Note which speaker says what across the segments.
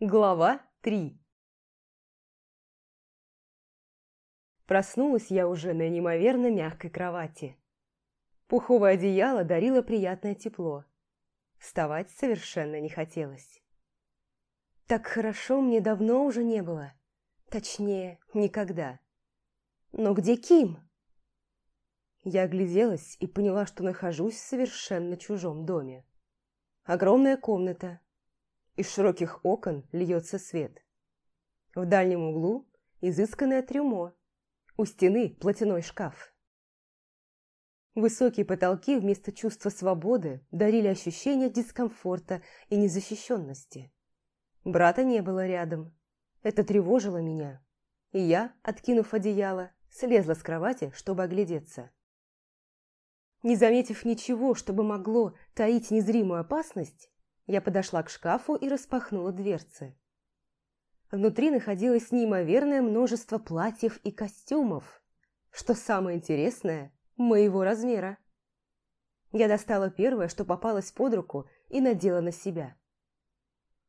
Speaker 1: Глава 3 Проснулась я уже на неимоверно мягкой кровати. Пуховое одеяло дарило приятное тепло. Вставать совершенно не хотелось. Так хорошо мне давно уже не было. Точнее, никогда. Но где Ким? Я огляделась и поняла, что нахожусь в совершенно чужом доме. Огромная комната. Из широких окон льется свет. В дальнем углу изысканное трюмо. У стены платяной шкаф. Высокие потолки вместо чувства свободы дарили ощущение дискомфорта и незащищенности. Брата не было рядом. Это тревожило меня. И я, откинув одеяло, слезла с кровати, чтобы оглядеться. Не заметив ничего, чтобы могло таить незримую опасность, я подошла к шкафу и распахнула дверцы. Внутри находилось неимоверное множество платьев и костюмов, что самое интересное, моего размера. Я достала первое, что попалось под руку, и надела на себя.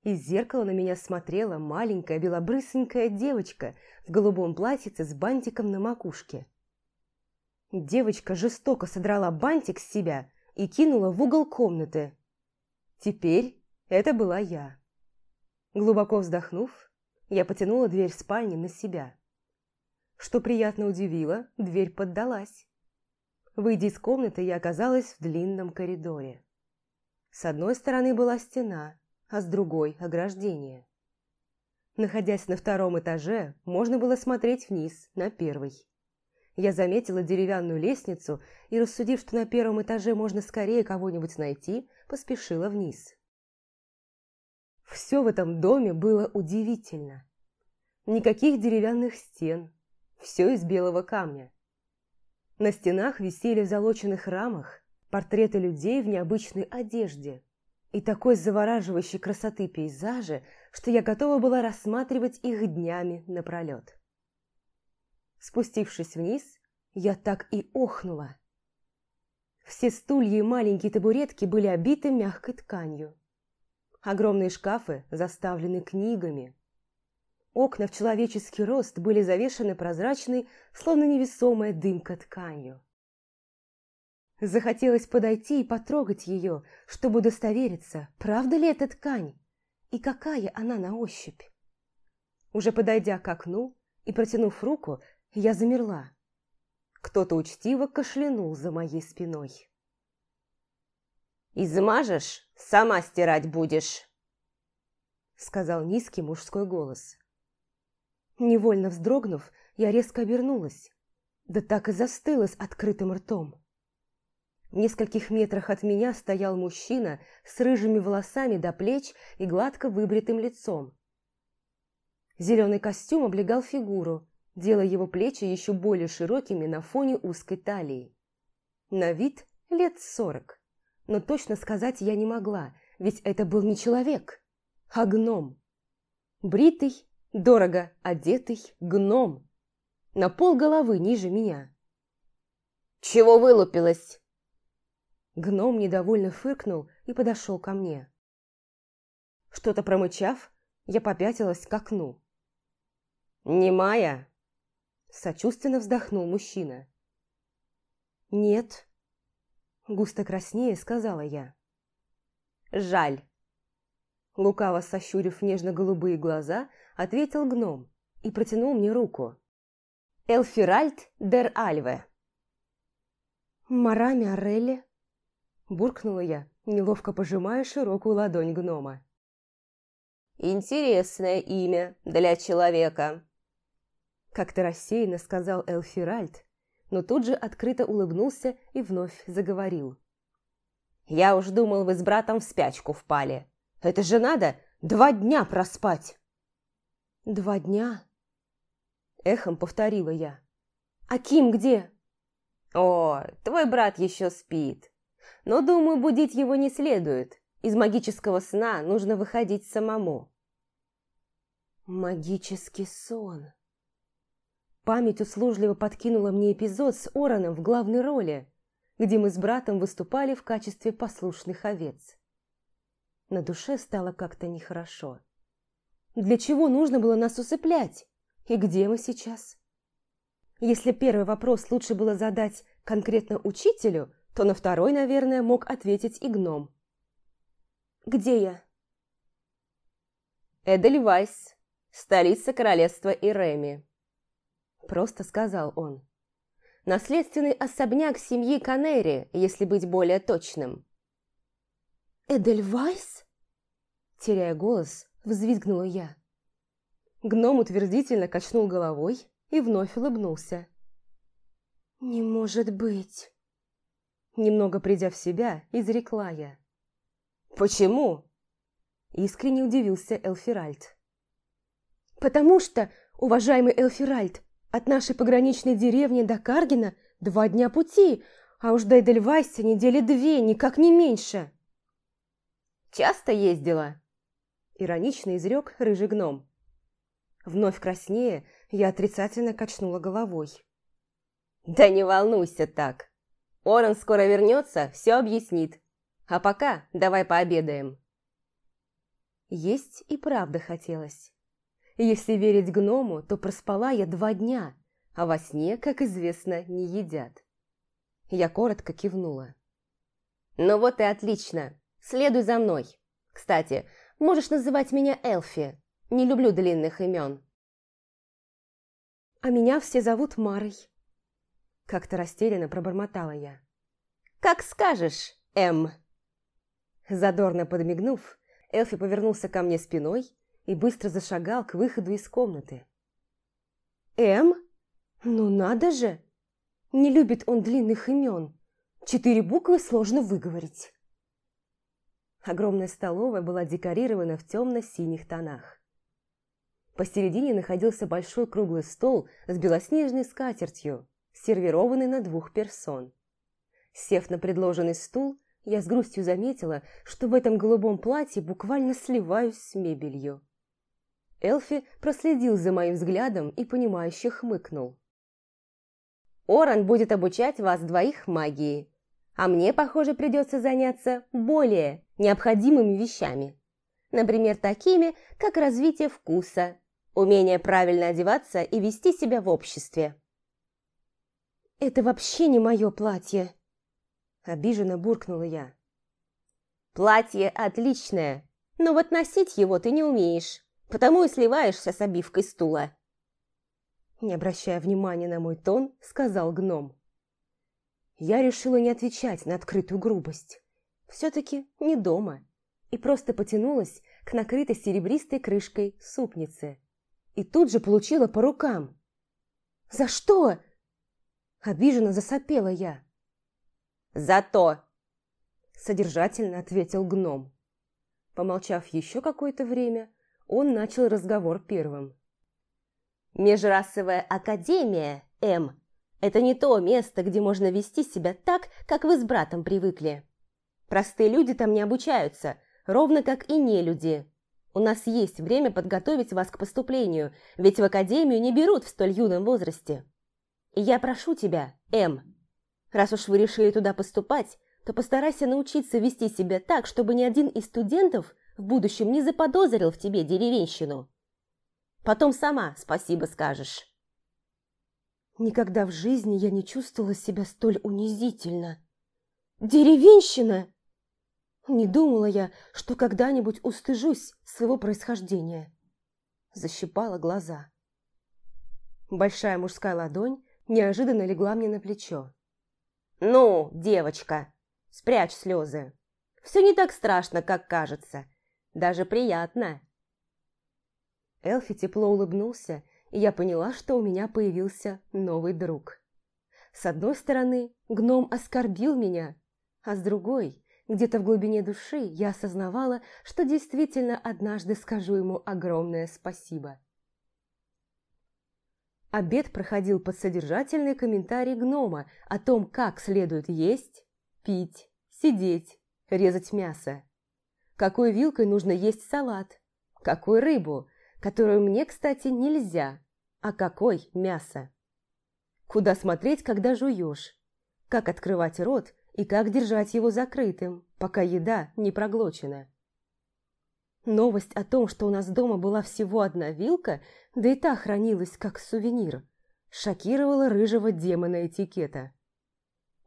Speaker 1: Из зеркала на меня смотрела маленькая белобрысенькая девочка в голубом платьице с бантиком на макушке. Девочка жестоко содрала бантик с себя и кинула в угол комнаты. Теперь это была я. Глубоко вздохнув, я потянула дверь спальни на себя. Что приятно удивило, дверь поддалась. Выйдя из комнаты, я оказалась в длинном коридоре. С одной стороны была стена, а с другой – ограждение. Находясь на втором этаже, можно было смотреть вниз, на первый. Я заметила деревянную лестницу и, рассудив, что на первом этаже можно скорее кого-нибудь найти, поспешила вниз. Все в этом доме было удивительно. Никаких деревянных стен, все из белого камня. На стенах висели в залоченных рамах портреты людей в необычной одежде и такой завораживающей красоты пейзажи, что я готова была рассматривать их днями напролет. Спустившись вниз, я так и охнула. Все стулья и маленькие табуретки были обиты мягкой тканью. Огромные шкафы заставлены книгами. Окна в человеческий рост были завешены прозрачной, словно невесомая дымка тканью. Захотелось подойти и потрогать ее, чтобы удостовериться, правда ли это ткань и какая она на ощупь. Уже подойдя к окну и протянув руку, я замерла. Кто-то учтиво кашлянул за моей спиной.
Speaker 2: «Измажешь, сама стирать будешь», — сказал низкий мужской голос.
Speaker 1: Невольно вздрогнув, я резко обернулась, да так и застыла с открытым ртом. В нескольких метрах от меня стоял мужчина с рыжими волосами до плеч и гладко выбритым лицом. Зеленый костюм облегал фигуру, делая его плечи еще более широкими на фоне узкой талии. На вид лет сорок, но точно сказать я не могла, ведь это был не человек, а гном. Бритый, Дорого одетый гном. На пол головы ниже меня.
Speaker 2: «Чего вылупилась?»
Speaker 1: Гном недовольно фыркнул и подошел ко мне. Что-то промычав, я попятилась к окну.
Speaker 2: «Не Майя?»
Speaker 1: Сочувственно вздохнул мужчина. «Нет», — густо краснее сказала я.
Speaker 2: «Жаль».
Speaker 1: Лукаво сощурив нежно-голубые глаза, ответил гном и протянул мне руку.
Speaker 2: «Элфиральд дер Альве».
Speaker 1: «Марами Орелли?» – буркнула я, неловко пожимая широкую ладонь гнома.
Speaker 2: «Интересное имя для человека», –
Speaker 1: как-то рассеянно сказал Элфиральд, но тут же открыто улыбнулся и вновь заговорил.
Speaker 2: «Я уж думал, вы с братом в спячку впали. Это же надо два дня проспать!»
Speaker 1: «Два дня?» Эхом повторила я. «А Ким где?»
Speaker 2: «О, твой брат еще спит. Но, думаю, будить его не следует. Из магического сна нужно выходить самому».
Speaker 1: «Магический сон». Память услужливо подкинула мне эпизод с Ороном в главной роли, где мы с братом выступали в качестве послушных овец. На душе стало как-то нехорошо. Для чего нужно было нас усыплять? И где мы сейчас? Если первый вопрос лучше было задать конкретно учителю, то на второй, наверное, мог ответить и гном. «Где я?»
Speaker 2: «Эдельвайс, столица королевства Иреми», – просто сказал он. «Наследственный особняк семьи Канери, если быть более точным».
Speaker 1: «Эдельвайс?» Теряя голос, взвизгнула я. Гном утвердительно качнул головой и вновь улыбнулся. «Не может быть!» Немного придя в себя, изрекла я.
Speaker 2: «Почему?»
Speaker 1: Искренне удивился Элфиральд. «Потому что, уважаемый Элфиральд, от нашей пограничной деревни до Каргина два дня пути, а уж до Эдельвайса недели две, никак не меньше».
Speaker 2: «Часто ездила?»
Speaker 1: Иронично изрек рыжий гном. Вновь краснее, я отрицательно качнула головой.
Speaker 2: «Да не волнуйся так. Орен скоро вернется, все объяснит. А пока давай пообедаем».
Speaker 1: Есть и правда хотелось. Если верить гному, то проспала я два дня, а во сне, как известно, не едят. Я коротко кивнула.
Speaker 2: «Ну вот и отлично. Следуй за мной. Кстати, можешь называть меня Элфи. Не люблю длинных имен».
Speaker 1: «А меня все зовут Марой», – как-то растерянно пробормотала я.
Speaker 2: «Как скажешь, М».
Speaker 1: Задорно подмигнув, Элфи повернулся ко мне спиной и быстро зашагал к выходу из комнаты. «М? Ну надо же! Не любит он длинных имен. Четыре буквы сложно выговорить». Огромная столовая была декорирована в темно-синих тонах. Посередине находился большой круглый стол с белоснежной скатертью, сервированный на двух персон. Сев на предложенный стул, я с грустью заметила, что в этом голубом платье буквально сливаюсь с мебелью. Элфи проследил за моим взглядом и понимающе хмыкнул.
Speaker 2: «Оран будет обучать вас двоих магии, а мне, похоже, придется заняться более необходимыми вещами. Например, такими, как развитие вкуса, умение правильно одеваться и вести себя в обществе».
Speaker 1: «Это вообще не мое платье!» Обиженно буркнула я.
Speaker 2: «Платье отличное, но вот носить его ты не умеешь, потому и сливаешься с обивкой стула».
Speaker 1: Не обращая внимания на мой тон, сказал гном. Я решила не отвечать на открытую грубость. Все-таки не дома. И просто потянулась к накрытой серебристой крышкой супнице. И тут же получила по рукам. «За что?» Обиженно засопела я.
Speaker 2: «Зато!»
Speaker 1: Содержательно ответил гном. Помолчав еще какое-то время, он начал разговор первым.
Speaker 2: «Межрасовая академия, М, это не то место, где можно вести себя так, как вы с братом привыкли. Простые люди там не обучаются, ровно как и не люди. У нас есть время подготовить вас к поступлению, ведь в академию не берут в столь юном возрасте. И я прошу тебя, М, Раз уж вы решили туда поступать, то постарайся научиться вести себя так, чтобы ни один из студентов в будущем не заподозрил в тебе деревенщину. Потом сама спасибо скажешь.
Speaker 1: Никогда в жизни я не чувствовала себя столь унизительно. Деревенщина! Не думала я, что когда-нибудь устыжусь своего происхождения. Защипала глаза. Большая мужская ладонь неожиданно легла мне на плечо.
Speaker 2: «Ну, девочка, спрячь слезы. Все не так страшно, как кажется. Даже приятно».
Speaker 1: Элфи тепло улыбнулся, и я поняла, что у меня появился новый друг. С одной стороны, гном оскорбил меня, а с другой, где-то в глубине души, я осознавала, что действительно однажды скажу ему огромное спасибо. Обед проходил под содержательный комментарий гнома о том, как следует есть, пить, сидеть, резать мясо. Какой вилкой нужно есть салат, какой рыбу, которую мне, кстати, нельзя, а какой мясо. Куда смотреть, когда жуешь, как открывать рот и как держать его закрытым, пока еда не проглочена. Новость о том, что у нас дома была всего одна вилка, да и та хранилась как сувенир, шокировала рыжего демона этикета.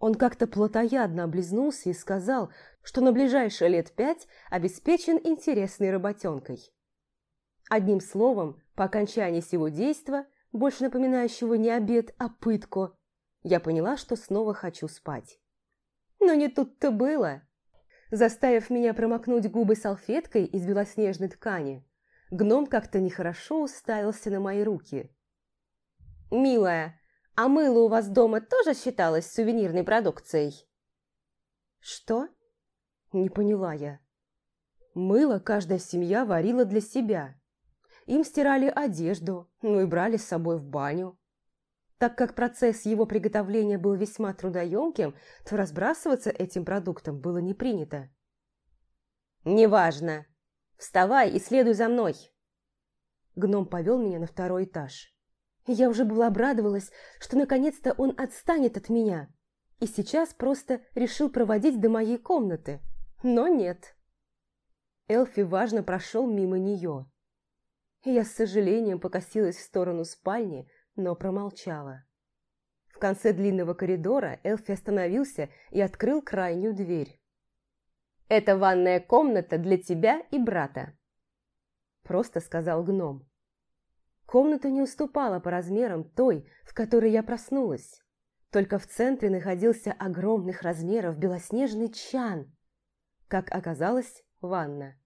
Speaker 1: Он как-то плотоядно облизнулся и сказал, что на ближайшие лет пять обеспечен интересной работенкой. Одним словом, по окончании сего действа, больше напоминающего не обед, а пытку, я поняла, что снова хочу спать. Но не тут-то было. Заставив меня промокнуть губы салфеткой из белоснежной ткани, гном как-то нехорошо уставился на мои руки.
Speaker 2: «Милая, а мыло у вас дома тоже считалось сувенирной продукцией?»
Speaker 1: «Что?» Не поняла я. Мыло каждая семья варила для себя. Им стирали одежду, ну и брали с собой в баню. Так как процесс его приготовления был весьма трудоемким, то разбрасываться этим продуктом было не принято.
Speaker 2: «Неважно. Вставай и следуй за мной!»
Speaker 1: Гном повел меня на второй этаж. Я уже была обрадовалась, что наконец-то он отстанет от меня, и сейчас просто решил проводить до моей комнаты. Но нет. Элфи важно прошел мимо нее. Я с сожалением покосилась в сторону спальни, но промолчала. В конце длинного коридора Элфи остановился и открыл крайнюю дверь.
Speaker 2: «Это ванная комната для тебя и брата», – просто сказал гном.
Speaker 1: Комната не уступала по размерам той, в которой я проснулась. Только в центре находился огромных размеров белоснежный чан. Как оказалось, ванна.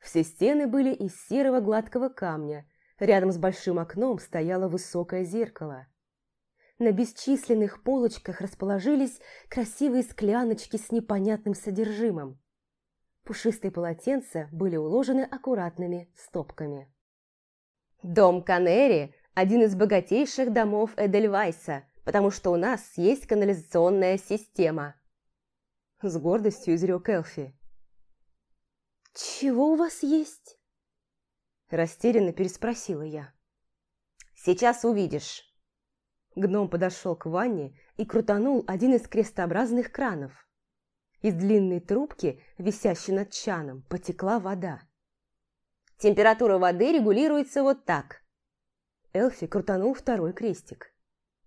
Speaker 1: Все стены были из серого гладкого камня, Рядом с большим окном стояло высокое зеркало. На бесчисленных полочках расположились красивые скляночки с непонятным содержимым. Пушистые полотенца были уложены аккуратными стопками.
Speaker 2: «Дом Канери – один из богатейших домов Эдельвайса, потому что у нас есть канализационная система», –
Speaker 1: с гордостью изрек Элфи. «Чего у вас есть?» Растерянно переспросила я.
Speaker 2: «Сейчас увидишь».
Speaker 1: Гном подошел к ванне и крутанул один из крестообразных кранов. Из длинной трубки, висящей над чаном, потекла вода.
Speaker 2: «Температура воды регулируется вот так».
Speaker 1: Элфи крутанул второй крестик.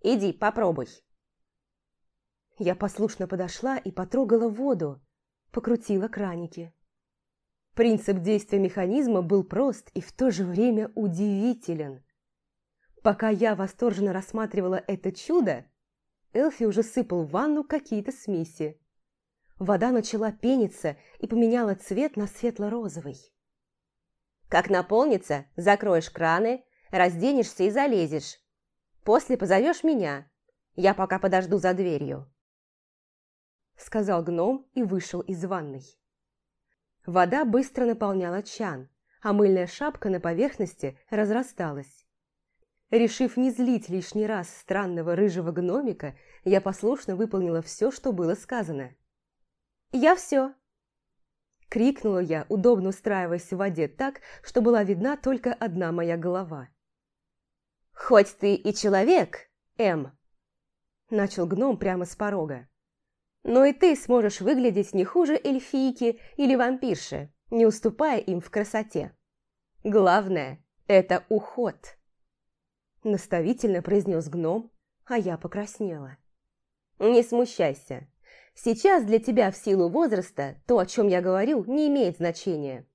Speaker 2: «Иди, попробуй».
Speaker 1: Я послушно подошла и потрогала воду, покрутила краники. Принцип действия механизма был прост и в то же время удивителен. Пока я восторженно рассматривала это чудо, Элфи уже сыпал в ванну какие-то смеси. Вода начала пениться и поменяла цвет на светло-розовый.
Speaker 2: «Как наполнится, закроешь краны, разденешься и залезешь. После позовешь меня. Я пока подожду за дверью», —
Speaker 1: сказал гном и вышел из ванной. Вода быстро наполняла чан, а мыльная шапка на поверхности разрасталась. Решив не злить лишний раз странного рыжего гномика, я послушно выполнила все, что было сказано.
Speaker 2: «Я все!»
Speaker 1: Крикнула я, удобно устраиваясь в воде так, что была видна только одна моя голова.
Speaker 2: «Хоть ты и человек, М!»
Speaker 1: Начал гном прямо с порога.
Speaker 2: Но и ты сможешь выглядеть не хуже эльфийки или вампирши, не уступая им в красоте. Главное – это уход.
Speaker 1: Наставительно произнес гном, а я покраснела.
Speaker 2: Не смущайся. Сейчас для тебя в силу возраста то, о чем я говорю, не имеет значения.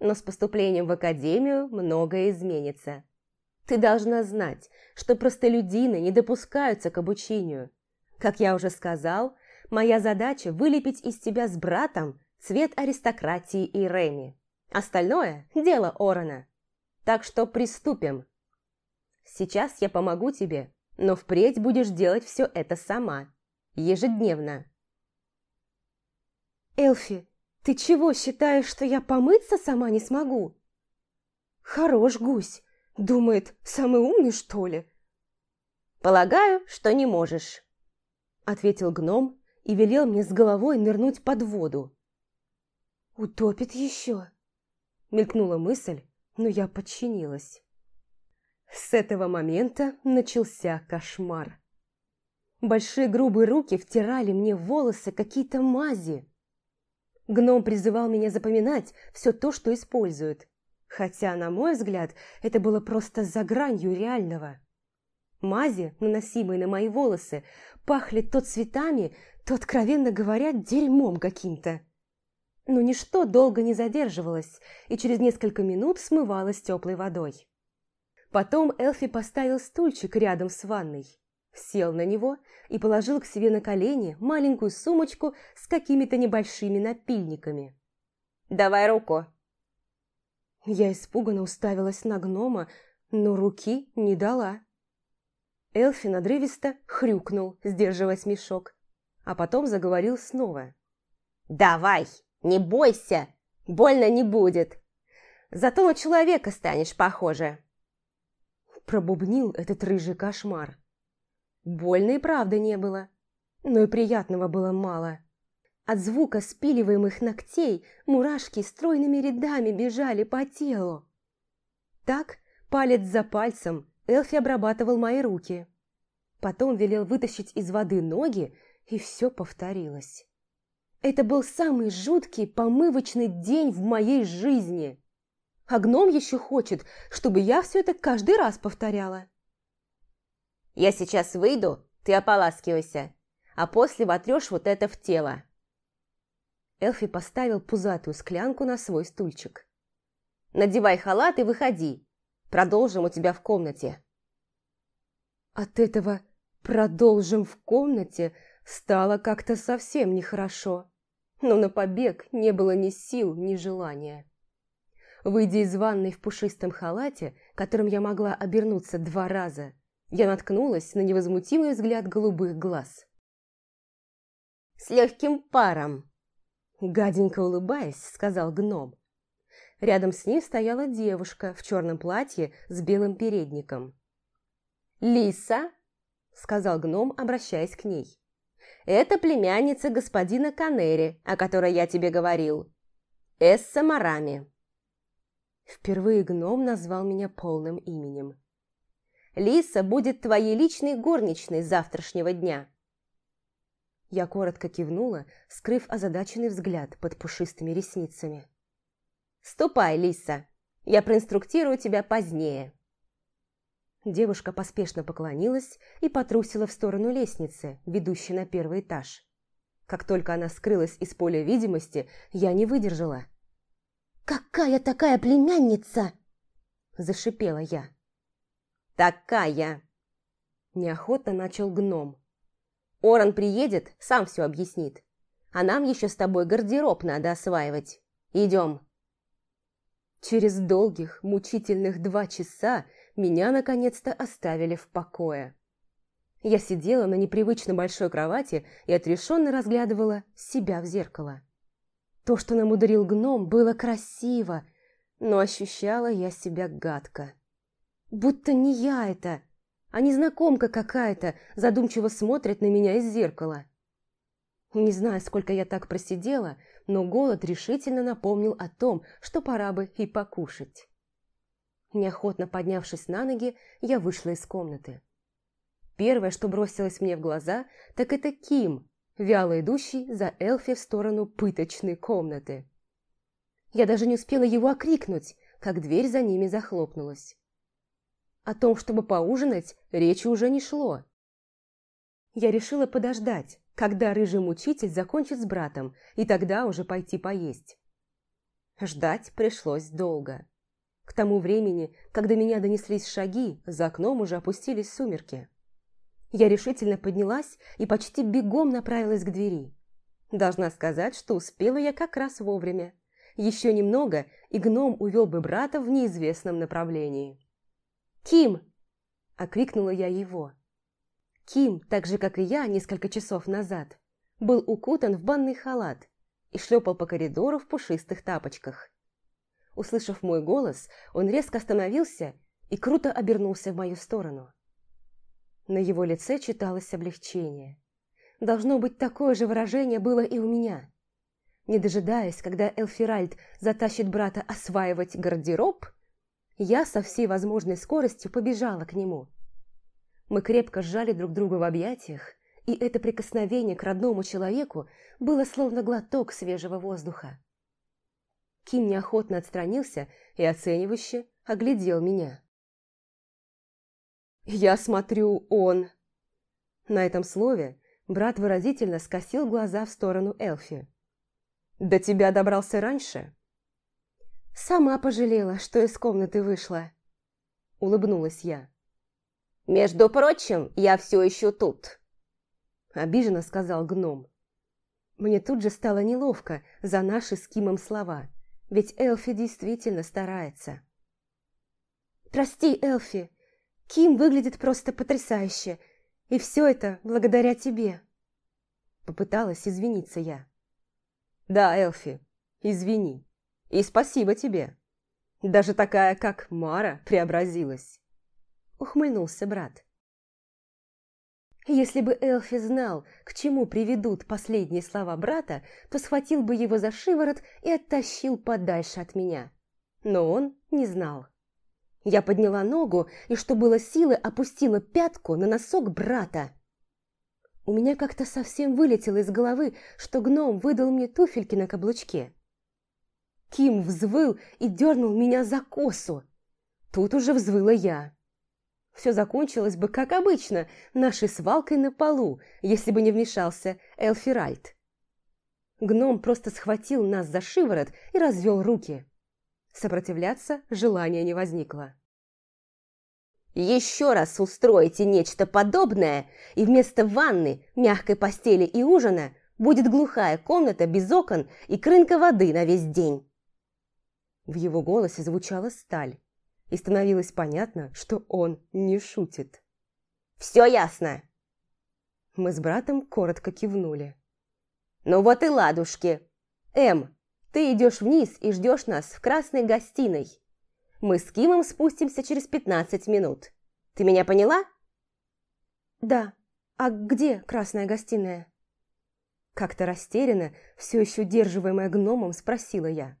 Speaker 2: Но с поступлением в академию многое изменится. Ты должна знать, что простолюдины не допускаются к обучению. Как я уже сказал, Моя задача – вылепить из тебя с братом цвет аристократии и Реми. Остальное – дело Орона. Так что приступим. Сейчас я помогу тебе, но впредь будешь делать все это сама. Ежедневно.
Speaker 1: Элфи, ты чего считаешь, что я помыться сама не смогу? Хорош гусь. Думает, самый умный, что ли?
Speaker 2: Полагаю, что не можешь,
Speaker 1: ответил гном и велел мне с головой нырнуть под воду. «Утопит еще!» – мелькнула мысль, но я подчинилась. С этого момента начался кошмар. Большие грубые руки втирали мне в волосы какие-то мази. Гном призывал меня запоминать все то, что использует. Хотя, на мой взгляд, это было просто за гранью реального. Мази, наносимые на мои волосы, пахли то цветами, то, откровенно говоря, дерьмом каким-то. Но ничто долго не задерживалось, и через несколько минут смывалось теплой водой. Потом Элфи поставил стульчик рядом с ванной, сел на него и положил к себе на колени маленькую сумочку с какими-то небольшими напильниками.
Speaker 2: «Давай руку!»
Speaker 1: Я испуганно уставилась на гнома, но руки не дала. Элфи надрывисто хрюкнул, сдерживая смешок, а потом заговорил снова.
Speaker 2: «Давай, не бойся, больно не будет. Зато на человека станешь похоже».
Speaker 1: Пробубнил этот рыжий кошмар. Больно и правда не было, но и приятного было мало. От звука спиливаемых ногтей мурашки стройными рядами бежали по телу. Так, палец за пальцем, Элфи обрабатывал мои руки. Потом велел вытащить из воды ноги, и все повторилось. Это был самый жуткий помывочный день в моей жизни. А гном еще хочет, чтобы я все это каждый раз повторяла.
Speaker 2: «Я сейчас выйду, ты ополаскивайся, а после вотрешь вот это в тело».
Speaker 1: Элфи поставил пузатую склянку на свой стульчик.
Speaker 2: «Надевай халат и выходи. Продолжим у тебя в комнате».
Speaker 1: От этого «продолжим в комнате» стало как-то совсем нехорошо. Но на побег не было ни сил, ни желания. Выйдя из ванной в пушистом халате, которым я могла обернуться два раза, я наткнулась на невозмутимый взгляд голубых глаз.
Speaker 2: «С легким паром!»
Speaker 1: Гаденько улыбаясь, сказал гном. Рядом с ней стояла девушка в черном платье с белым передником.
Speaker 2: «Лиса», — сказал гном, обращаясь к ней, — «это племянница господина Канери, о которой я тебе говорил. Эсса Марами».
Speaker 1: Впервые гном назвал меня полным именем.
Speaker 2: «Лиса будет твоей личной горничной завтрашнего дня».
Speaker 1: Я коротко кивнула, скрыв озадаченный взгляд под пушистыми ресницами.
Speaker 2: «Ступай, Лиса, я проинструктирую тебя позднее».
Speaker 1: Девушка поспешно поклонилась и потрусила в сторону лестницы, ведущей на первый этаж. Как только она скрылась из поля видимости, я не выдержала.
Speaker 2: «Какая такая племянница?» – зашипела я. «Такая!» – неохотно начал гном. «Оран приедет, сам все объяснит. А нам еще с тобой гардероб надо осваивать. Идем!»
Speaker 1: Через долгих, мучительных два часа меня наконец-то оставили в покое. Я сидела на непривычно большой кровати и отрешенно разглядывала себя в зеркало. То, что намудрил гном, было красиво, но ощущала я себя гадко. Будто не я это, а незнакомка какая-то задумчиво смотрит на меня из зеркала. Не знаю, сколько я так просидела, но голод решительно напомнил о том, что пора бы и покушать. Неохотно поднявшись на ноги, я вышла из комнаты. Первое, что бросилось мне в глаза, так это Ким, вяло идущий за Элфи в сторону пыточной комнаты. Я даже не успела его окрикнуть, как дверь за ними захлопнулась. О том, чтобы поужинать, речи уже не шло. Я решила подождать, когда рыжий мучитель закончит с братом, и тогда уже пойти поесть. Ждать пришлось долго. К тому времени, когда меня донеслись шаги, за окном уже опустились сумерки. Я решительно поднялась и почти бегом направилась к двери. Должна сказать, что успела я как раз вовремя. Еще немного, и гном увел бы брата в неизвестном направлении. «Ким!» – окрикнула я его. Ким, так же как и я несколько часов назад, был укутан в банный халат и шлепал по коридору в пушистых тапочках. Услышав мой голос, он резко остановился и круто обернулся в мою сторону. На его лице читалось облегчение. Должно быть, такое же выражение было и у меня. Не дожидаясь, когда Элфиральд затащит брата осваивать гардероб, я со всей возможной скоростью побежала к нему. Мы крепко сжали друг друга в объятиях, и это прикосновение к родному человеку было словно глоток свежего воздуха. Ким неохотно отстранился и оценивающе оглядел меня. «Я смотрю, он...» На этом слове брат выразительно скосил глаза в сторону Элфи. «До тебя добрался раньше?» «Сама пожалела, что из комнаты вышла», — улыбнулась я.
Speaker 2: «Между прочим, я все еще тут», —
Speaker 1: обиженно сказал гном. Мне тут же стало неловко за наши с Кимом слова, ведь Элфи действительно старается. «Прости, Элфи, Ким выглядит просто потрясающе, и все это благодаря тебе. Попыталась извиниться я. Да, Элфи, извини. И спасибо тебе. Даже такая, как Мара, преобразилась. Ухмыльнулся брат. Если бы Элфи знал, к чему приведут последние слова брата, то схватил бы его за шиворот и оттащил подальше от меня. Но он не знал. Я подняла ногу и, что было силы, опустила пятку на носок брата. У меня как-то совсем вылетело из головы, что гном выдал мне туфельки на каблучке. Ким взвыл и дернул меня за косу. Тут уже взвыла я. Все закончилось бы, как обычно, нашей свалкой на полу, если бы не вмешался Элфиральд. Гном просто схватил нас за шиворот и развел руки. Сопротивляться желания не возникло.
Speaker 2: «Еще раз устроите нечто подобное, и вместо ванны, мягкой постели и ужина будет глухая комната без окон и крынка воды на весь день».
Speaker 1: В его голосе звучала сталь, и становилось понятно, что он не шутит.
Speaker 2: «Все ясно!»
Speaker 1: Мы с братом коротко кивнули.
Speaker 2: «Ну вот и ладушки! Эм, ты идешь вниз и ждешь нас в красной гостиной. Мы с Кимом спустимся через пятнадцать минут. Ты меня поняла?»
Speaker 1: «Да. А где красная гостиная?» Как-то растерянно, все еще удерживаемая гномом, спросила я.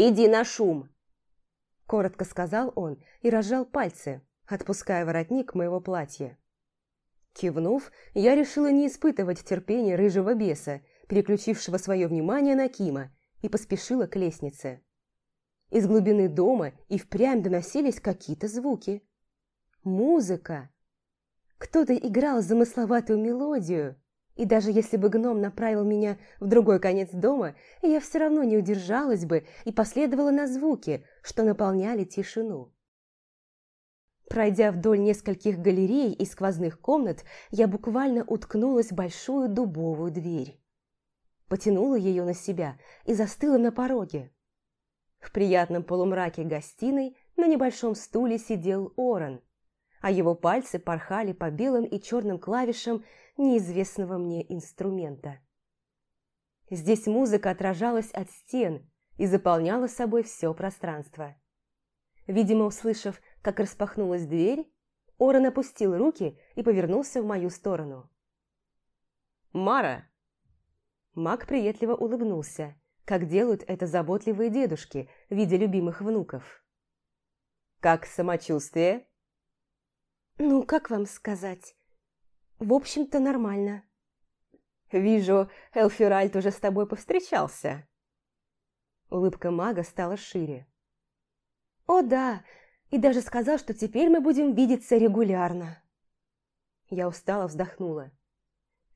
Speaker 2: «Иди на шум!»
Speaker 1: Коротко сказал он и разжал пальцы, отпуская воротник моего платья. Кивнув, я решила не испытывать терпения рыжего беса переключившего свое внимание на Кима, и поспешила к лестнице. Из глубины дома и впрямь доносились какие-то звуки. Музыка. Кто-то играл замысловатую мелодию, и даже если бы гном направил меня в другой конец дома, я все равно не удержалась бы и последовала на звуки, что наполняли тишину. Пройдя вдоль нескольких галерей и сквозных комнат, я буквально уткнулась в большую дубовую дверь потянула ее на себя и застыла на пороге. В приятном полумраке гостиной на небольшом стуле сидел Оран, а его пальцы порхали по белым и черным клавишам неизвестного мне инструмента. Здесь музыка отражалась от стен и заполняла собой все пространство. Видимо, услышав, как распахнулась дверь, Оран опустил руки и повернулся в мою сторону. «Мара!» Маг приветливо улыбнулся, как делают это заботливые дедушки, видя любимых внуков. «Как самочувствие?» «Ну, как вам сказать? В общем-то, нормально». «Вижу, Элфиральд уже с тобой повстречался». Улыбка мага стала шире. «О да, и даже сказал, что теперь мы будем видеться регулярно». Я устало вздохнула.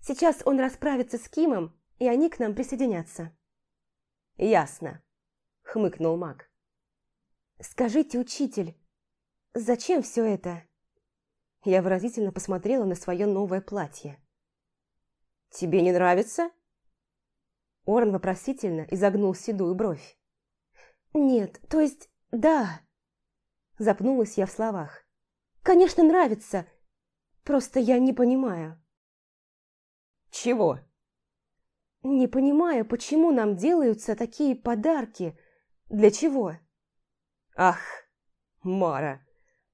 Speaker 1: «Сейчас он расправится с Кимом, и они к нам присоединятся».
Speaker 2: «Ясно», — хмыкнул маг.
Speaker 1: «Скажите, учитель, зачем все это?» Я выразительно посмотрела на свое новое платье.
Speaker 2: «Тебе не нравится?»
Speaker 1: Орн вопросительно изогнул седую бровь. «Нет, то есть, да...» Запнулась я в словах. «Конечно, нравится. Просто я не понимаю».
Speaker 2: «Чего?»
Speaker 1: Не понимаю, почему нам делаются такие подарки. Для чего?
Speaker 2: Ах, Мара,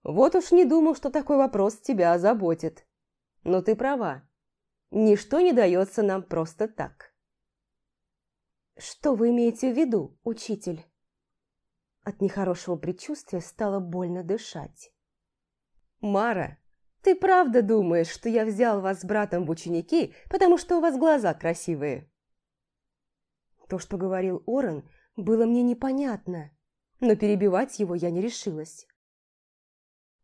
Speaker 2: вот уж не думал, что такой вопрос тебя озаботит. Но ты права. Ничто не дается нам просто так.
Speaker 1: Что вы имеете в виду, учитель? От нехорошего предчувствия стало больно дышать.
Speaker 2: Мара,
Speaker 1: ты правда думаешь, что я взял вас с братом в ученики, потому что у вас глаза красивые?» То, что говорил Орен, было мне непонятно, но перебивать его я не решилась.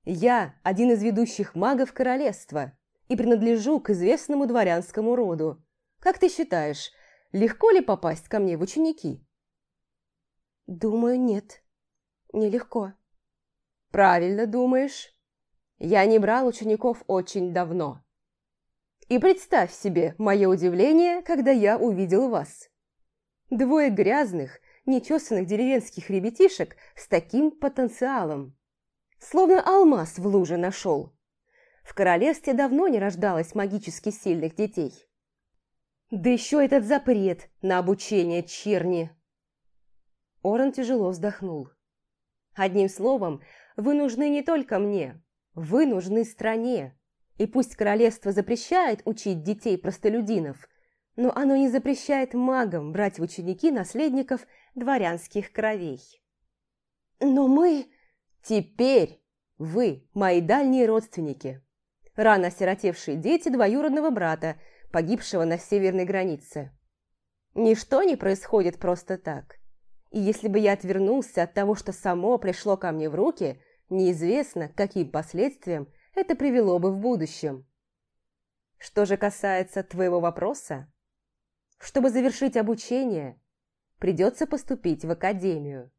Speaker 1: «Я один из ведущих магов королевства и принадлежу к известному дворянскому роду. Как ты считаешь, легко ли попасть ко мне в ученики?»
Speaker 2: «Думаю, нет. Нелегко».
Speaker 1: «Правильно думаешь. Я не брал учеников очень давно. И представь себе мое удивление, когда я увидел вас. Двое грязных, нечесанных деревенских ребятишек с таким потенциалом. Словно алмаз в луже нашел. В королевстве давно не рождалось магически сильных детей. Да еще этот запрет на обучение черни. Оран тяжело вздохнул. Одним словом, вы нужны не только мне, вы нужны стране. И пусть королевство запрещает учить детей-простолюдинов, но оно не запрещает магам брать в ученики наследников дворянских кровей. Но мы... Теперь вы мои дальние родственники. Рано осиротевшие дети двоюродного брата, погибшего на северной границе. Ничто не происходит просто так. И если бы я отвернулся от того, что само пришло ко мне в руки – Неизвестно, каким последствиям это привело бы в будущем. Что же касается твоего вопроса, чтобы завершить обучение, придется поступить в академию.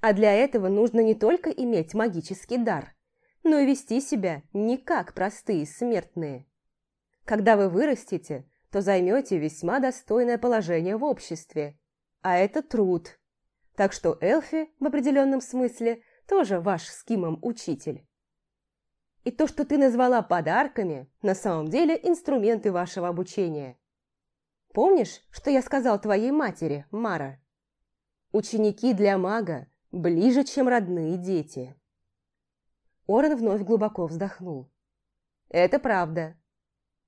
Speaker 1: А для этого нужно не только иметь магический дар, но и вести себя не как простые смертные. Когда вы вырастете, то займете весьма достойное положение в обществе, а это труд. Так что Элфи в определенном смысле тоже ваш с Кимом учитель. И то, что ты назвала подарками, на самом деле инструменты вашего обучения. Помнишь, что я сказал твоей матери, Мара? Ученики для мага ближе, чем родные дети. Орен вновь глубоко вздохнул. Это правда.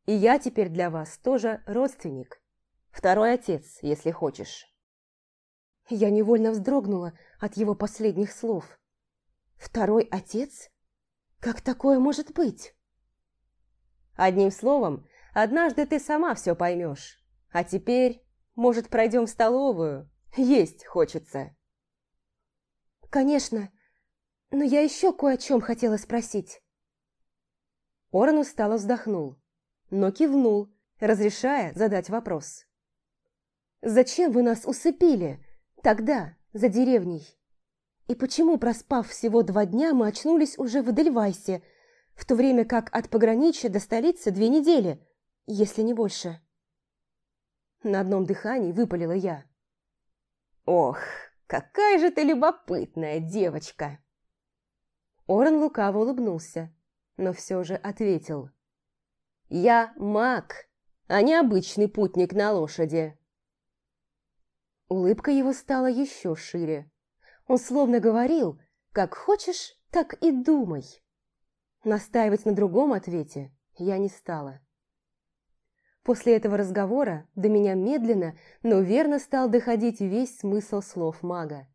Speaker 1: И я теперь для вас тоже родственник. Второй отец, если хочешь. Я невольно вздрогнула от его последних слов. Второй отец? Как такое может быть? Одним словом, однажды ты сама все поймешь. А теперь, может, пройдем в столовую? Есть хочется. Конечно, но я еще кое о чем хотела спросить. Оран устало вздохнул, но кивнул, разрешая задать вопрос. «Зачем вы нас усыпили тогда, за деревней?» И почему, проспав всего два дня, мы очнулись уже в Эдельвайсе, в то время как от пограничья до столицы две недели, если не больше? На одном дыхании выпалила я. «Ох, какая же ты любопытная девочка!» Орен лукаво улыбнулся, но все же ответил. «Я маг, а не обычный путник на лошади». Улыбка его стала еще шире. Он словно говорил, как хочешь, так и думай. Настаивать на другом ответе я не стала. После этого разговора до меня медленно, но верно стал доходить весь смысл слов мага.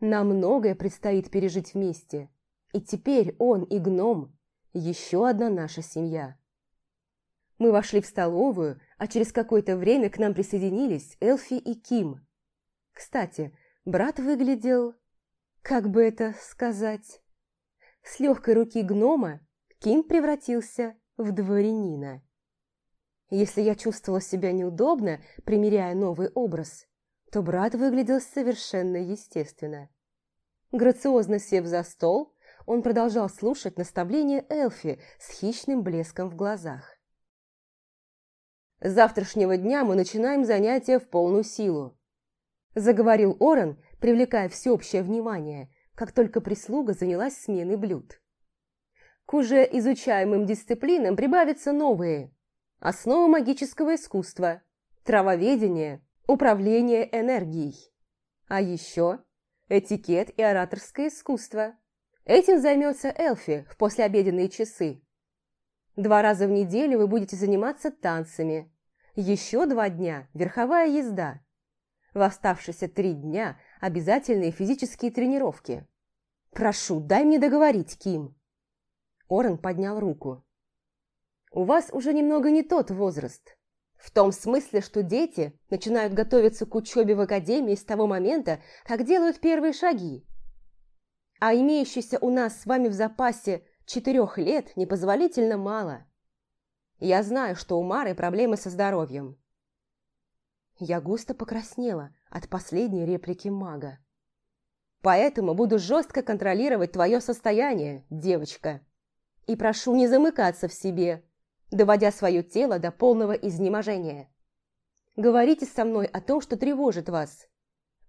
Speaker 1: Нам многое предстоит пережить вместе, и теперь он и гном – еще одна наша семья. Мы вошли в столовую, а через какое-то время к нам присоединились Элфи и Ким. Кстати, Брат выглядел... Как бы это сказать? С легкой руки гнома Ким превратился в дворянина. Если я чувствовала себя неудобно, примеряя новый образ, то брат выглядел совершенно естественно. Грациозно сев за стол, он продолжал слушать наставления Элфи с хищным блеском в глазах. С завтрашнего дня мы начинаем занятия в полную силу. Заговорил Орен, привлекая всеобщее внимание, как только прислуга занялась сменой блюд. К уже изучаемым дисциплинам прибавятся новые. Основа магического искусства, травоведение, управление энергией. А еще этикет и ораторское искусство. Этим займется Элфи в послеобеденные часы. Два раза в неделю вы будете заниматься танцами. Еще два дня – верховая езда. В оставшиеся три дня обязательные физические тренировки. «Прошу, дай мне договорить, Ким!» Орен поднял руку. У вас уже немного не тот возраст. В том смысле, что дети начинают готовиться к учебе в академии с того момента, как делают первые шаги. А имеющийся у нас с вами в запасе четырех лет непозволительно мало. Я знаю, что у Мары проблемы со здоровьем. Я густо покраснела от последней реплики мага. Поэтому буду жестко контролировать твое состояние, девочка. И прошу не замыкаться в себе, доводя свое тело до полного изнеможения. Говорите со мной о том, что тревожит вас.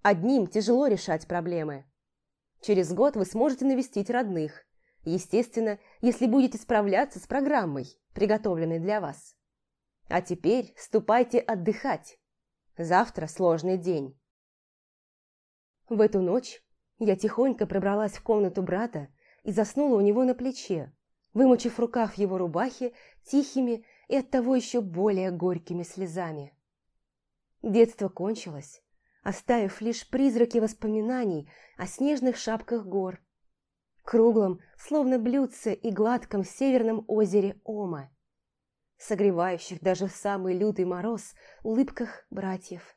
Speaker 1: Одним тяжело решать проблемы. Через год вы сможете навестить родных. Естественно, если будете справляться с программой, приготовленной для вас. А теперь ступайте отдыхать. Завтра сложный день. В эту ночь я тихонько пробралась в комнату брата и заснула у него на плече, вымочив рукав его рубахи тихими и оттого еще более горькими слезами. Детство кончилось, оставив лишь призраки воспоминаний о снежных шапках гор, круглом, словно блюдце и гладком северном озере Ома, согревающих даже в самый лютый мороз улыбках братьев,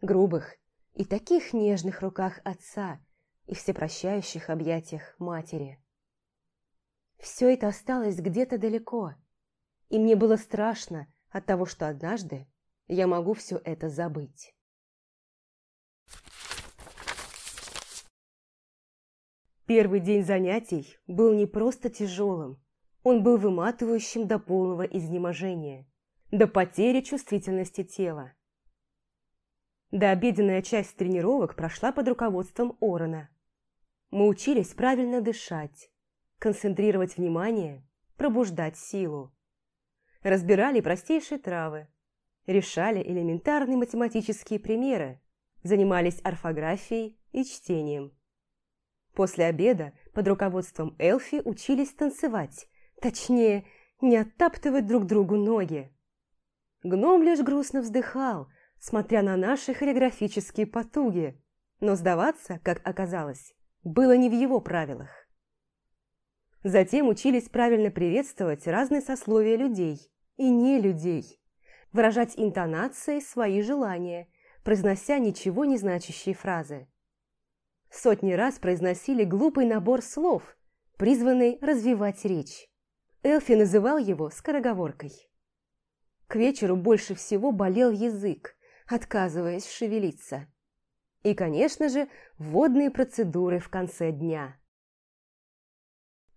Speaker 1: грубых и таких нежных руках отца и всепрощающих объятиях матери. Все это осталось где-то далеко, и мне было страшно от того, что однажды я могу все это забыть. Первый день занятий был не просто тяжелым, он был выматывающим до полного изнеможения, до потери чувствительности тела. Дообеденная часть тренировок прошла под руководством Орона. Мы учились правильно дышать, концентрировать внимание, пробуждать силу. Разбирали простейшие травы, решали элементарные математические примеры, занимались орфографией и чтением. После обеда под руководством Элфи учились танцевать, точнее, не оттаптывать друг другу ноги. Гном лишь грустно вздыхал, смотря на наши хореографические потуги, но сдаваться, как оказалось, было не в его правилах. Затем учились правильно приветствовать разные сословия людей и не людей, выражать интонацией свои желания, произнося ничего не значащие фразы. Сотни раз произносили глупый набор слов, призванный развивать речь. Элфи называл его скороговоркой. К вечеру больше всего болел язык, отказываясь шевелиться. И, конечно же, водные процедуры в конце дня.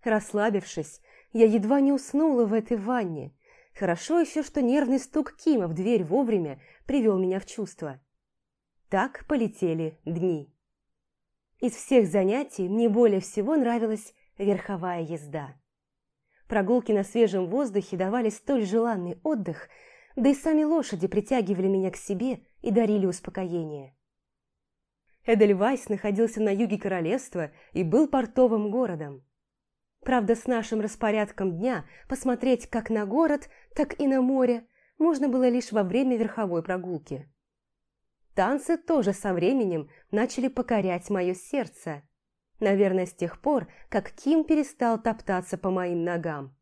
Speaker 1: Расслабившись, я едва не уснула в этой ванне. Хорошо еще, что нервный стук Кима в дверь вовремя привел меня в чувство. Так полетели дни. Из всех занятий мне более всего нравилась верховая езда. Прогулки на свежем воздухе давали столь желанный отдых, да и сами лошади притягивали меня к себе и дарили успокоение. Эдельвайс находился на юге королевства и был портовым городом. Правда, с нашим распорядком дня посмотреть как на город, так и на море можно было лишь во время верховой прогулки. Танцы тоже со временем начали покорять мое сердце. Наверное, с тех пор, как Ким перестал топтаться по моим ногам.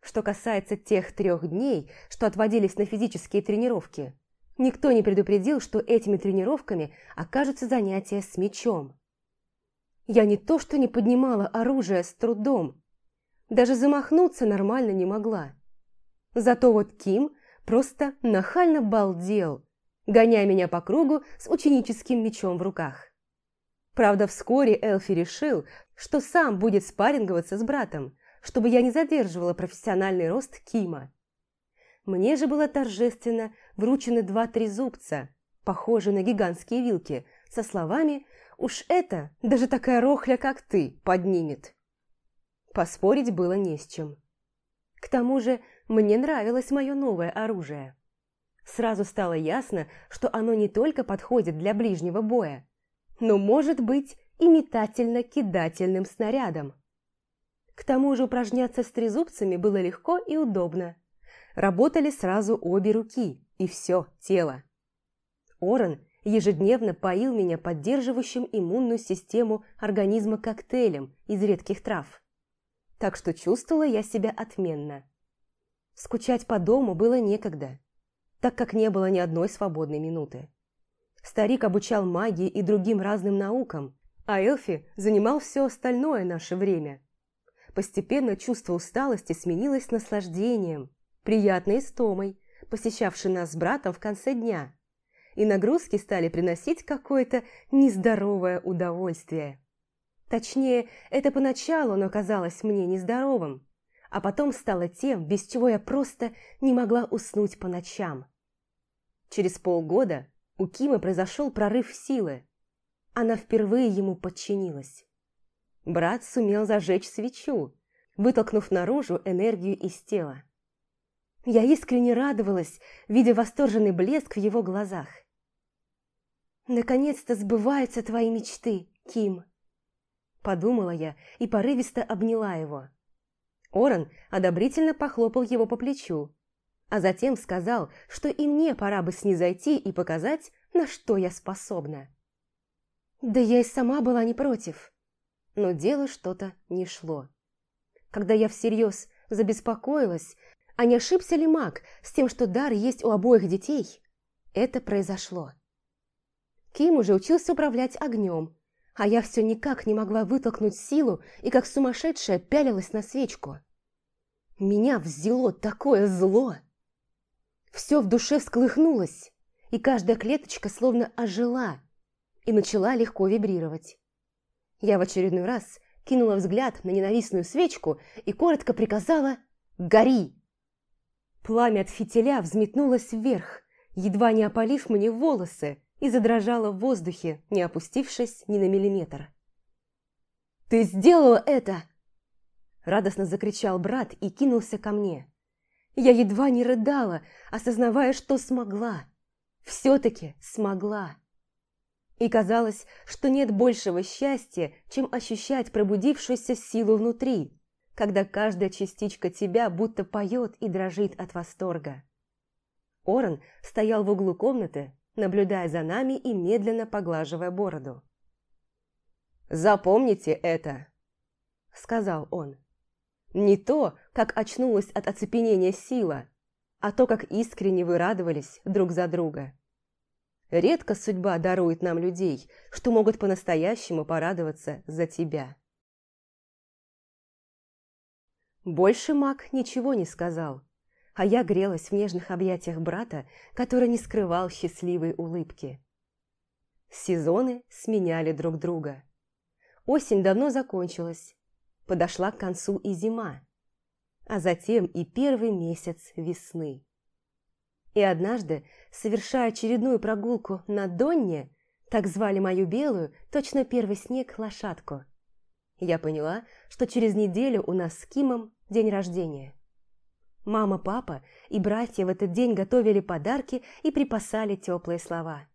Speaker 1: Что касается тех трех дней, что отводились на физические тренировки, никто не предупредил, что этими тренировками окажутся занятия с мечом. Я не то что не поднимала оружие с трудом, даже замахнуться нормально не могла. Зато вот Ким просто нахально балдел, гоняя меня по кругу с ученическим мечом в руках. Правда, вскоре Элфи решил, что сам будет спарринговаться с братом, чтобы я не задерживала профессиональный рост Кима. Мне же было торжественно вручены два трезубца, похожие на гигантские вилки, со словами Уж это даже такая рохля, как ты, поднимет. Поспорить было не с чем. К тому же мне нравилось мое новое оружие. Сразу стало ясно, что оно не только подходит для ближнего боя, но может быть и метательно-кидательным снарядом. К тому же упражняться с трезубцами было легко и удобно. Работали сразу обе руки и все тело. Орен ежедневно поил меня поддерживающим иммунную систему организма коктейлем из редких трав. Так что чувствовала я себя отменно. Скучать по дому было некогда, так как не было ни одной свободной минуты. Старик обучал магии и другим разным наукам, а Элфи занимал все остальное наше время. Постепенно чувство усталости сменилось наслаждением, приятной истомой, посещавшей нас с братом в конце дня. И нагрузки стали приносить какое-то нездоровое удовольствие. Точнее, это поначалу оно казалось мне нездоровым, а потом стало тем, без чего я просто не могла уснуть по ночам. Через полгода у Кимы произошел прорыв силы. Она впервые ему подчинилась. Брат сумел зажечь свечу, вытолкнув наружу энергию из тела. Я искренне радовалась, видя восторженный блеск в его глазах. «Наконец-то сбываются твои мечты, Ким!» Подумала я и порывисто обняла его. Оран одобрительно похлопал его по плечу, а затем сказал, что и мне пора бы снизойти и показать, на что я способна. Да я и сама была не против, но дело что-то не шло. Когда я всерьез забеспокоилась, а не ошибся ли маг с тем, что дар есть у обоих детей, это произошло. Ким уже учился управлять огнем, а я все никак не могла вытолкнуть силу и как сумасшедшая пялилась на свечку. Меня взяло такое зло! Все в душе всколыхнулось, и каждая клеточка словно ожила и начала легко вибрировать. Я в очередной раз кинула взгляд на ненавистную свечку и коротко приказала «Гори!». Пламя от фитиля взметнулось вверх, едва не опалив мне волосы, и задрожала в воздухе, не опустившись ни на миллиметр. «Ты сделала это!» Радостно закричал брат и кинулся ко мне. Я едва не рыдала, осознавая, что смогла. Все-таки смогла. И казалось, что нет большего счастья, чем ощущать пробудившуюся силу внутри, когда каждая частичка тебя будто поет и дрожит от восторга. Орен стоял в углу комнаты, наблюдая за нами и медленно поглаживая бороду. «Запомните это!» – сказал он. «Не то, как очнулась от оцепенения сила, а то, как искренне вы радовались друг за друга. Редко судьба дарует нам людей, что могут по-настоящему порадоваться за тебя». Больше маг ничего не сказал, а я грелась в нежных объятиях брата, который не скрывал счастливой улыбки. Сезоны сменяли друг друга. Осень давно закончилась, подошла к концу и зима, а затем и первый месяц весны. И однажды, совершая очередную прогулку на Донне, так звали мою белую, точно первый снег, лошадку, я поняла, что через неделю у нас с Кимом день рождения. Мама, папа и братья в этот день готовили подарки и припасали теплые слова.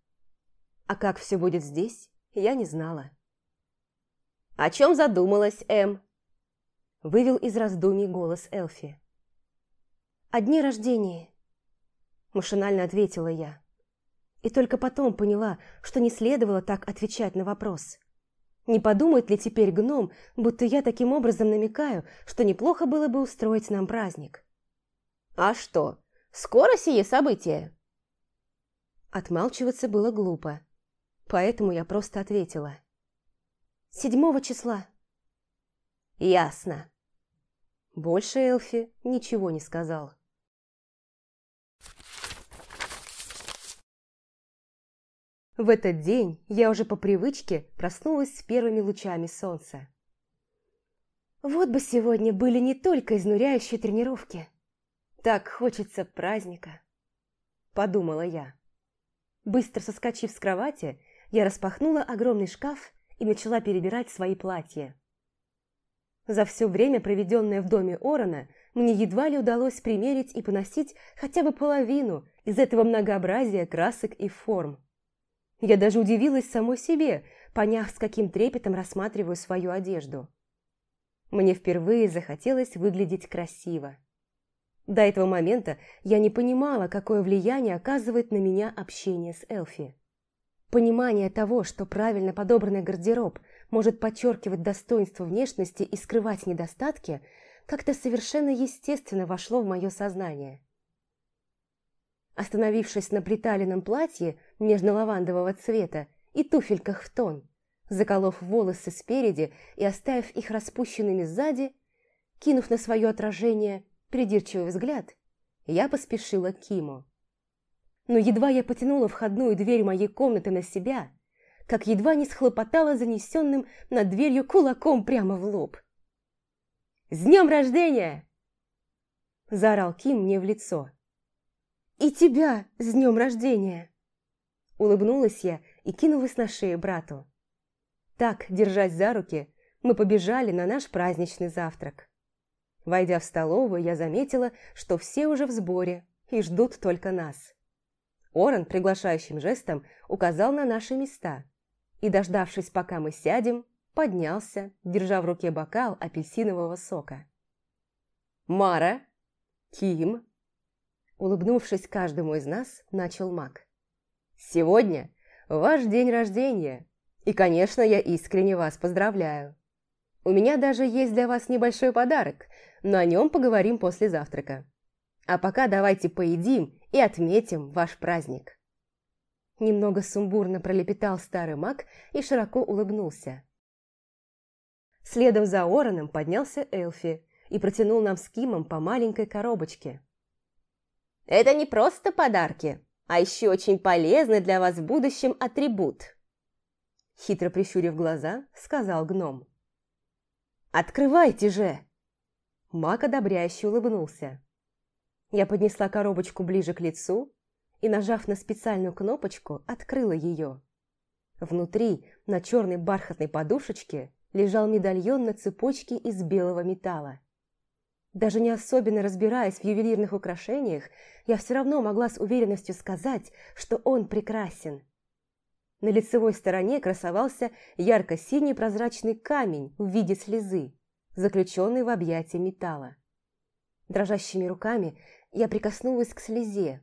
Speaker 1: А как все будет здесь, я не знала. «О чем задумалась, Эм?» Вывел из раздумий голос Элфи. «О дне рождения», – машинально ответила я. И только потом поняла, что не следовало так отвечать на вопрос. Не подумает ли теперь гном, будто я таким образом намекаю, что неплохо было бы устроить нам праздник? «А что, скоро сие событие?» Отмалчиваться было глупо, поэтому я просто ответила. «Седьмого числа». «Ясно». Больше Элфи ничего не сказал. В этот день я уже по привычке проснулась с первыми лучами солнца. Вот бы сегодня были не только изнуряющие тренировки, так хочется праздника, подумала я. Быстро соскочив с кровати, я распахнула огромный шкаф и начала перебирать свои платья. За все время, проведенное в доме Орона, мне едва ли удалось примерить и поносить хотя бы половину из этого многообразия красок и форм. Я даже удивилась самой себе, поняв, с каким трепетом рассматриваю свою одежду. Мне впервые захотелось выглядеть красиво. До этого момента я не понимала, какое влияние оказывает на меня общение с Элфи. Понимание того, что правильно подобранный гардероб может подчеркивать достоинство внешности и скрывать недостатки, как-то совершенно естественно вошло в мое сознание. Остановившись на приталенном платье нежно-лавандового цвета и туфельках в тон, заколов волосы спереди и оставив их распущенными сзади, кинув на свое отражение придирчивый взгляд, я поспешила к Киму. Но едва я потянула входную дверь моей комнаты на себя, как едва не схлопотала занесенным над дверью кулаком прямо в лоб. «С днем рождения!» – заорал Ким мне в лицо. «И тебя с днем рождения!» Улыбнулась я и кинулась на шею брату. Так, держась за руки, мы побежали на наш праздничный завтрак. Войдя в столовую, я заметила, что все уже в сборе и ждут только нас. Орен приглашающим жестом указал на наши места и, дождавшись, пока мы сядем, поднялся, держа в руке бокал апельсинового сока. «Мара! Ким!» Улыбнувшись каждому из нас, начал маг. «Сегодня ваш день рождения, и, конечно, я искренне вас поздравляю. У меня даже есть для вас небольшой подарок, но о нем поговорим после завтрака. А пока давайте поедим и отметим ваш праздник». Немного сумбурно пролепетал старый маг и широко улыбнулся. Следом за Ороном поднялся Элфи и протянул нам с Кимом по маленькой коробочке.
Speaker 2: «Это не просто подарки, а еще очень полезный для вас в будущем атрибут»,
Speaker 1: хитро прищурив глаза, сказал гном. «Открывайте же!» Маг одобряюще улыбнулся. Я поднесла коробочку ближе к лицу и, нажав на специальную кнопочку, открыла ее. Внутри, на черной бархатной подушечке, лежал медальон на цепочке из белого металла. Даже не особенно разбираясь в ювелирных украшениях, я все равно могла с уверенностью сказать, что он прекрасен. На лицевой стороне красовался ярко-синий прозрачный камень в виде слезы, заключенный в объятия металла. Дрожащими руками я прикоснулась к слезе,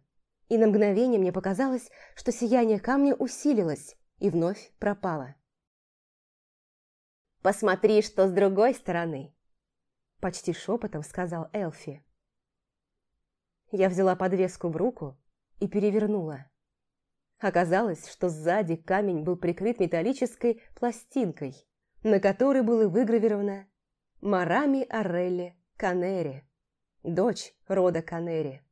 Speaker 1: и на мгновение мне показалось, что сияние камня усилилось и вновь пропало.
Speaker 2: «Посмотри, что с другой стороны!»
Speaker 1: Почти шепотом сказал Элфи. Я взяла подвеску в руку и перевернула. Оказалось, что сзади камень был прикрыт металлической пластинкой, на которой было выгравировано «Марами Орелли Канери», дочь рода Канери.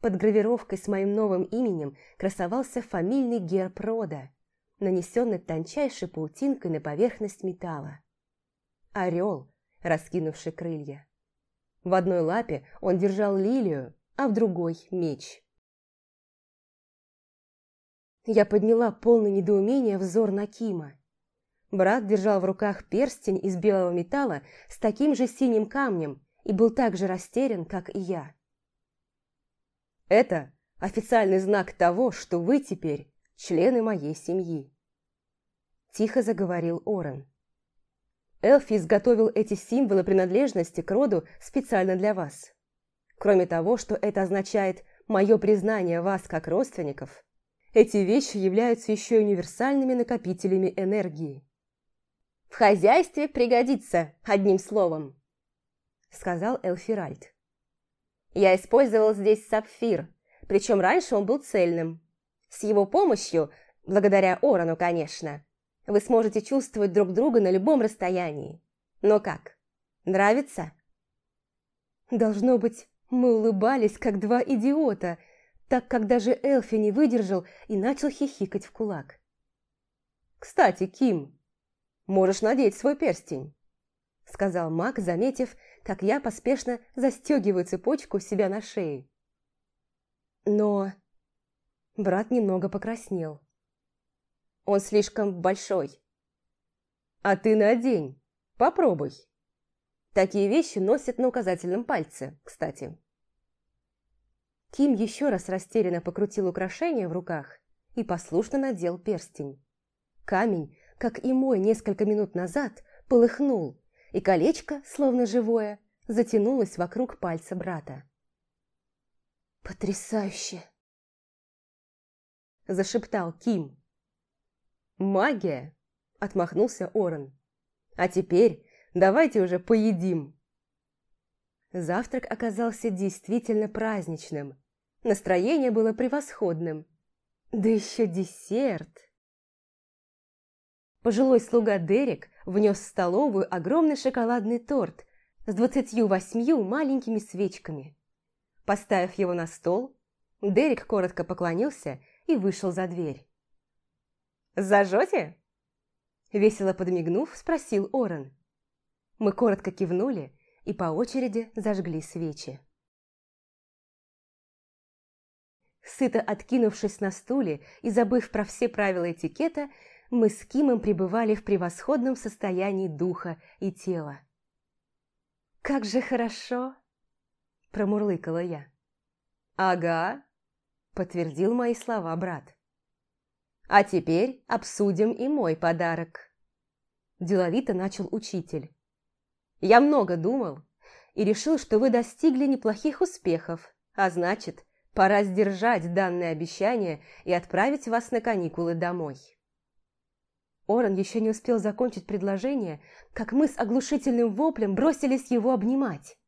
Speaker 1: Под гравировкой с моим новым именем красовался фамильный герб рода, нанесенный тончайшей паутинкой на поверхность металла. Орел, раскинувший крылья. В одной лапе он держал лилию, а в другой – меч. Я подняла полный недоумения взор на Кима. Брат держал в руках перстень из белого металла с таким же синим камнем и был так же растерян, как и я. Это официальный знак того, что вы теперь члены моей семьи. Тихо заговорил Орен. Элфи изготовил эти символы принадлежности к роду специально для вас. Кроме того, что это означает мое признание вас как родственников, эти вещи являются еще и универсальными накопителями энергии.
Speaker 2: «В хозяйстве пригодится, одним словом», — сказал Элфиральд. Я использовал здесь сапфир, причем раньше он был цельным. С его помощью, благодаря Орону, конечно, вы сможете чувствовать друг друга на любом расстоянии. Но как? Нравится?
Speaker 1: Должно быть, мы улыбались, как два идиота, так как даже Элфи не выдержал и начал хихикать в кулак. «Кстати, Ким, можешь надеть свой перстень», — сказал Мак, заметив, как я поспешно застегиваю цепочку у себя на шее. Но брат немного покраснел. Он слишком большой. А ты надень, попробуй. Такие вещи носят на указательном пальце, кстати. Ким еще раз растерянно покрутил украшение в руках и послушно надел перстень. Камень, как и мой несколько минут назад, полыхнул, и колечко, словно живое, затянулось вокруг пальца брата. «Потрясающе!» Зашептал Ким. «Магия!» – отмахнулся Орен. «А теперь давайте уже поедим!» Завтрак оказался действительно праздничным. Настроение было превосходным. Да еще десерт. Пожилой слуга Дерек внес в столовую огромный шоколадный торт с двадцатью восьмью маленькими свечками. Поставив его на стол, Дерек коротко поклонился и вышел за дверь. «Зажжете?» Весело подмигнув, спросил Орен. Мы коротко кивнули и по очереди зажгли свечи. Сыто откинувшись на стуле и забыв про все правила этикета, мы с Кимом пребывали в превосходном состоянии духа и тела. «Как же хорошо!» – промурлыкала я. «Ага», – подтвердил мои слова брат. «А теперь обсудим и мой подарок», – деловито начал учитель. «Я много думал и решил, что вы достигли неплохих успехов, а значит, пора сдержать данное обещание и отправить вас на каникулы домой». Оран еще не успел закончить предложение, как мы с оглушительным воплем бросились его обнимать.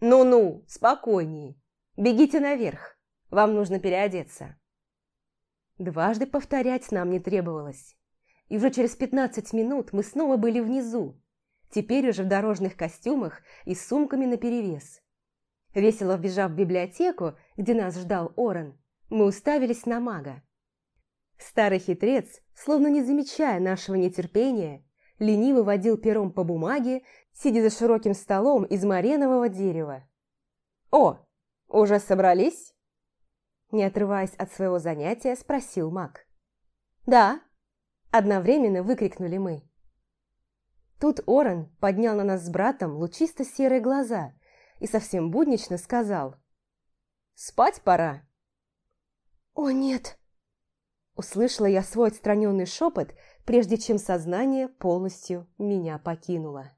Speaker 1: «Ну-ну, спокойней. Бегите наверх. Вам нужно переодеться». Дважды повторять нам не требовалось. И уже через пятнадцать минут мы снова были внизу, теперь уже в дорожных костюмах и с сумками наперевес. Весело вбежав в библиотеку, где нас ждал Оран, мы уставились на мага. Старый хитрец, словно не замечая нашего нетерпения, лениво водил пером по бумаге, сидя за широким столом из маренового дерева. «О, уже собрались?» Не отрываясь от своего занятия, спросил маг. «Да», – одновременно выкрикнули мы. Тут Орен поднял на нас с братом лучисто-серые глаза и совсем буднично сказал. «Спать пора». «О, нет!» Услышала я свой отстраненный шепот, прежде чем сознание полностью меня покинуло.